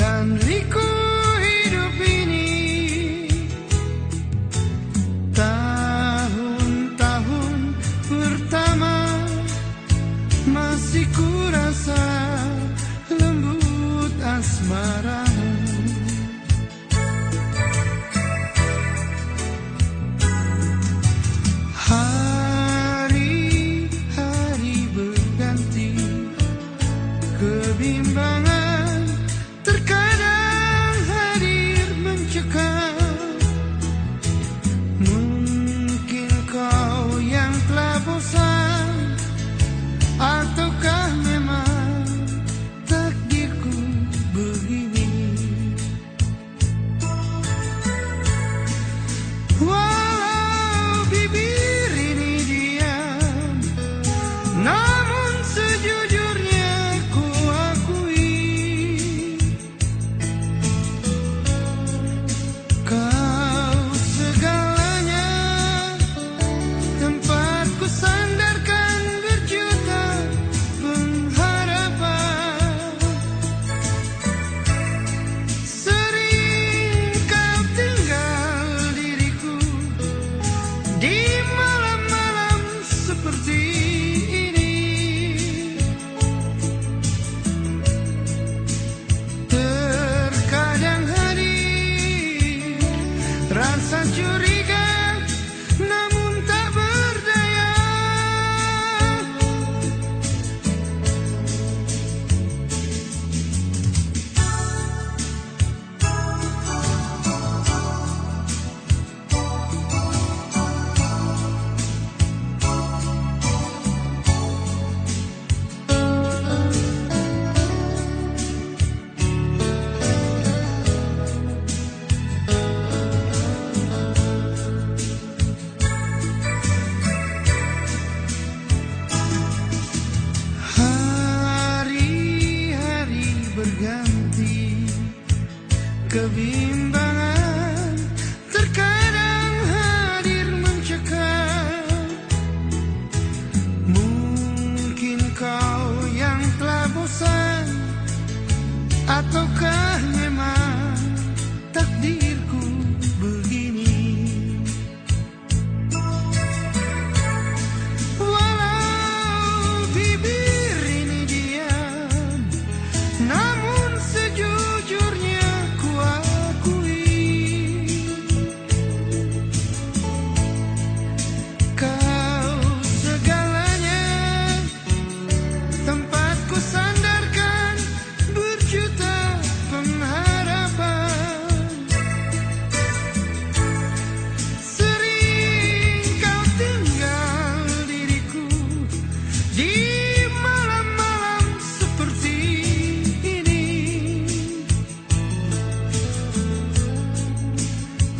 and century Bimbangan terkadang hadir mencekam. Mungkin kau yang telah bosan. Ataukah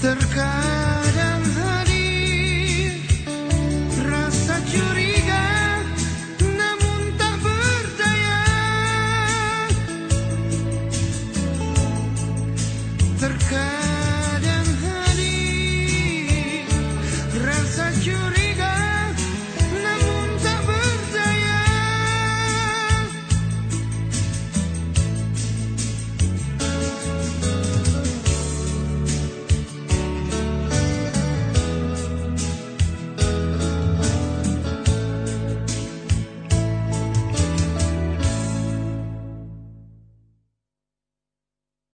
terkait